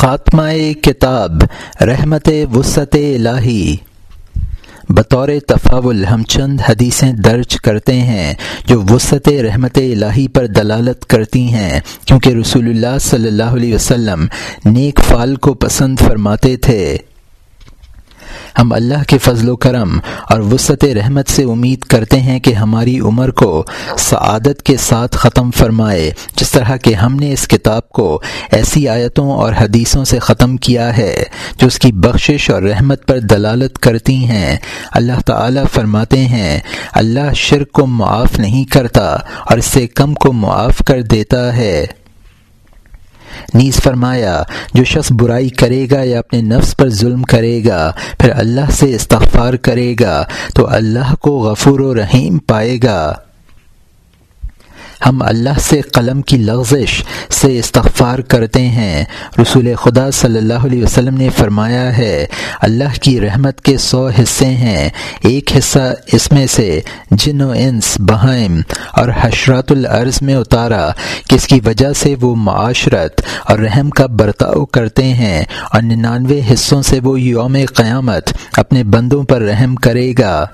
خاتمہ کتاب، رحمت وسط الہی۔ بطور تفاول، ہم چند حدیثیں درج کرتے ہیں جو وسط رحمت الہی پر دلالت کرتی ہیں، کیونکہ رسول اللہ صلی اللہ علیہ وسلم نیک فال کو پسند فرماتے تھے۔ ہم اللہ کے فضل و کرم اور وسط رحمت سے امید کرتے ہیں کہ ہماری عمر کو سعادت کے ساتھ ختم فرمائے، جس طرح کہ ہم نے اس کتاب کو ایسی آیتوں اور حدیثوں سے ختم کیا ہے جو اس کی بخشش اور رحمت پر دلالت کرتی ہیں۔ اللہ تعالی فرماتے ہیں، اللہ شرک کو معاف نہیں کرتا اور اس سے کم کو معاف کر دیتا ہے۔ نیز فرمایا، جو شخص برائی کرے گا یا اپنے نفس پر ظلم کرے گا، پھر اللہ سے استغفار کرے گا، تو اللہ کو غفور و رحیم پائے گا۔ ہم اللہ سے قلم کی لغزش سے استغفار کرتے ہیں۔ رسول خدا صلی اللہ علیہ وسلم نے فرمایا ہے، اللہ کی رحمت کے سو حصے ہیں۔ ایک حصہ اس میں سے جن و انس بہائم اور حشرات العرض میں اتارا، کس کی وجہ سے وہ معاشرت اور رحم کا برتاؤ کرتے ہیں اور ننانوے حصوں سے وہ یوم قیامت اپنے بندوں پر رحم کرے گا۔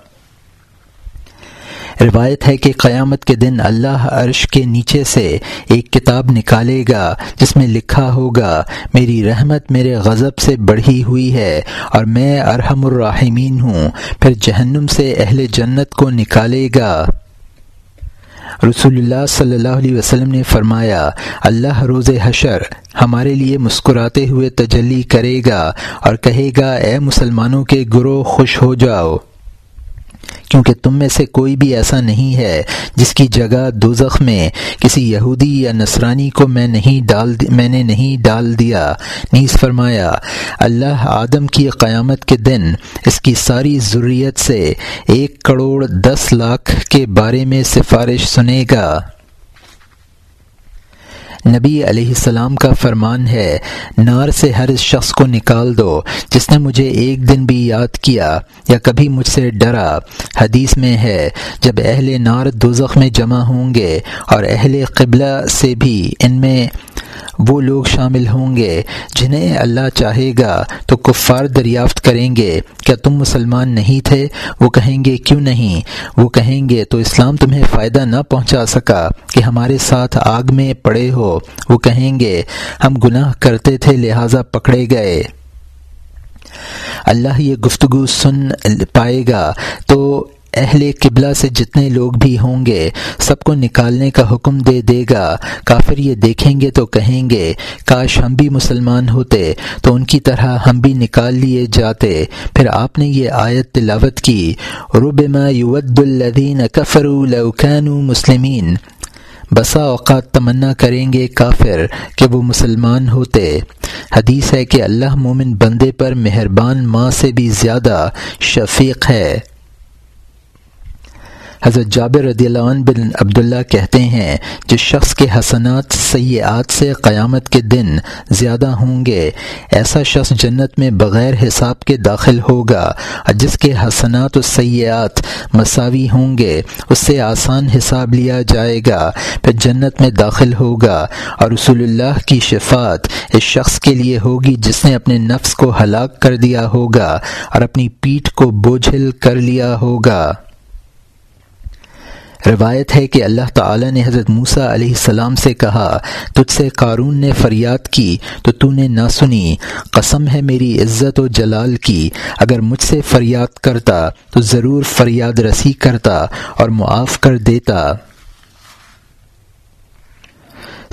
روایت ہے کہ قیامت کے دن اللہ عرش کے نیچے سے ایک کتاب نکالے گا، جس میں لکھا ہوگا، میری رحمت میرے غضب سے بڑھی ہوئی ہے اور میں ارحم الرحمین ہوں، پھر جہنم سے اہل جنت کو نکالے گا۔ رسول اللہ صلی اللہ علیہ وسلم نے فرمایا، اللہ روز حشر ہمارے لیے مسکراتے ہوئے تجلی کرے گا اور کہے گا، اے مسلمانوں کے گروہ، خوش ہو جاؤ۔ کیونکہ تم میں سے کوئی بھی ایسا نہیں ہے جس کی جگہ دوزخ میں کسی یہودی یا نصرانی کو میں نہیں ڈال میں نے نہیں ڈال دیا۔ نیز فرمایا، اللہ آدم کی قیامت کے دن اس کی ساری ضروریت سے ایک کروڑ دس لاکھ کے بارے میں سفارش سنے گا۔ نبی علیہ السلام کا فرمان ہے، نار سے ہر اس شخص کو نکال دو، جس نے مجھے ایک دن بھی یاد کیا یا کبھی مجھ سے ڈرا۔ حدیث میں ہے، جب اہل نار دوزخ میں جمع ہوں گے اور اہل قبلہ سے بھی ان میں وہ لوگ شامل ہوں گے جنہیں اللہ چاہے گا تو کفار دریافت کریں گے۔ کیا تم مسلمان نہیں تھے؟ وہ کہیں گے، کیوں نہیں؟ وہ کہیں گے، تو اسلام تمہیں فائدہ نہ پہنچا سکا کہ ہمارے ساتھ آگ میں پڑے ہو۔ وہ کہیں گے، ہم گناہ کرتے تھے لہٰذا پکڑے گئے۔ اللہ یہ گفتگو سن پائے گا۔ تو اہل قبلہ سے جتنے لوگ بھی ہوں گے، سب کو نکالنے کا حکم دے دے گا۔ کافر یہ دیکھیں گے تو کہیں گے، کاش ہم بھی مسلمان ہوتے، تو ان کی طرح ہم بھی نکال لیے جاتے۔ پھر آپ نے یہ آیت تلاوت کی، ربما یود الدین لو كانوا مسلمین۔ بسا اوقات تمنا کریں گے کافر کہ وہ مسلمان ہوتے۔ حدیث ہے کہ اللہ مومن بندے پر مہربان ماں سے بھی زیادہ شفیق ہے۔ حضرت جابر رضی اللہ عنہ بن عبداللہ کہتے ہیں جس شخص کے حسنات سیاحت سے قیامت کے دن زیادہ ہوں گے، ایسا شخص جنت میں بغیر حساب کے داخل ہوگا۔ اور جس کے حسنات و سیاحت مساوی ہوں گے، اس سے آسان حساب لیا جائے گا، پھر جنت میں داخل ہوگا۔ اور رسول اللہ کی شفات اس شخص کے لیے ہوگی جس نے اپنے نفس کو ہلاک کر دیا ہوگا اور اپنی پیٹھ کو بوجھل کر لیا ہوگا۔ روایت ہے کہ اللہ تعالی نے حضرت موسیٰ علیہ السلام سے کہا، تجھ سے قارون نے فریاد کی، تو تو نے نہ سنی۔ قسم ہے میری عزت و جلال کی۔ اگر مجھ سے فریاد کرتا، تو ضرور فریاد رسی کرتا اور معاف کر دیتا۔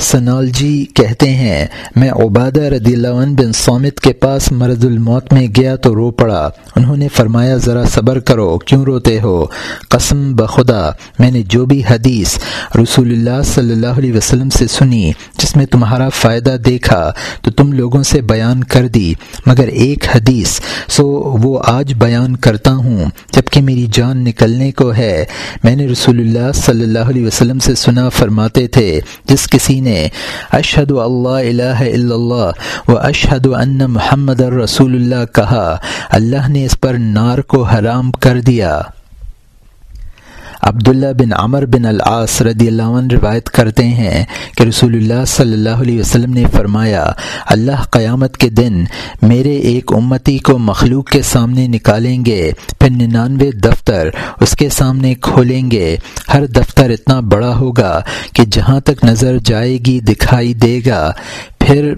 سنالجی کہتے ہیں، میں عبادہ رضی اللہ عنہ بن سومت کے پاس مرض الموت میں گیا تو رو پڑا۔ انہوں نے فرمایا، ذرا صبر کرو، کیوں روتے ہو؟ قسم بخدا، میں نے جو بھی حدیث رسول اللہ صلی اللہ علیہ وسلم سے سنی، جس میں تمہارا فائدہ دیکھا، تو تم لوگوں سے بیان کر دی۔ مگر ایک حدیث، سو وہ آج بیان کرتا ہوں جبکہ میری جان نکلنے کو ہے۔ میں نے رسول اللہ صلی اللہ علیہ وسلم سے سنا، فرماتے تھے، جس کسی نے اشہد اللہ الہ الا اللہ و اشہد ان محمد الرسول اللہ کہا، اللہ نے اس پر نار کو حرام کر دیا۔ عبداللہ بن عمر بن العاص رضی اللہ عنہ روایت کرتے ہیں کہ رسول اللہ صلی اللہ علیہ وسلم نے فرمایا، اللہ قیامت کے دن میرے ایک امتی کو مخلوق کے سامنے نکالیں گے، پھر ننانوے دفتر اس کے سامنے کھولیں گے۔ ہر دفتر اتنا بڑا ہوگا کہ جہاں تک نظر جائے گی دکھائی دے گا۔ پھر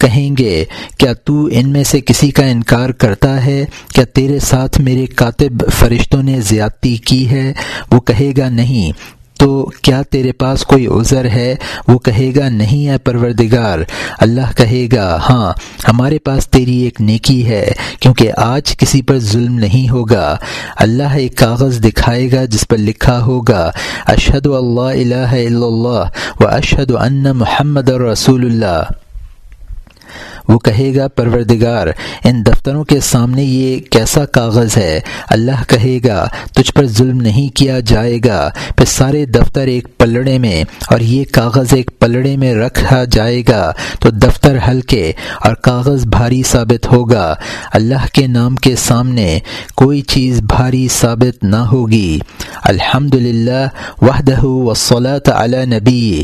کہیں گے، کیا تو ان میں سے کسی کا انکار کرتا ہے؟ کیا تیرے ساتھ میرے کاتب فرشتوں نے زیادتی کی ہے؟ وہ کہے گا، نہیں. تو کیا تیرے پاس کوئی عذر ہے؟ وہ کہے گا، نہیں ہے پروردگار. اللہ کہے گا ہاں ہمارے پاس تیری ایک نیکی ہے، کیونکہ آج کسی پر ظلم نہیں ہوگا۔ اللہ ایک کاغذ دکھائے گا جس پر لکھا ہوگا اشد اللہ الہ الا اللہ و اشد ان محمد رسول اللہ. وہ کہے گا، پروردگار، ان دفتروں کے سامنے یہ کیسا کاغذ ہے؟ اللہ کہے گا، تجھ پر ظلم نہیں کیا جائے گا۔ پھر سارے دفتر ایک پلڑے میں اور یہ کاغذ ایک پلڑے میں رکھا جائے گا۔ تو دفتر ہلکے اور کاغذ بھاری ثابت ہوگا۔ اللہ کے نام کے سامنے کوئی چیز بھاری ثابت نہ ہوگی۔ الحمد للہ وحدہ وصلاۃ علی نبی۔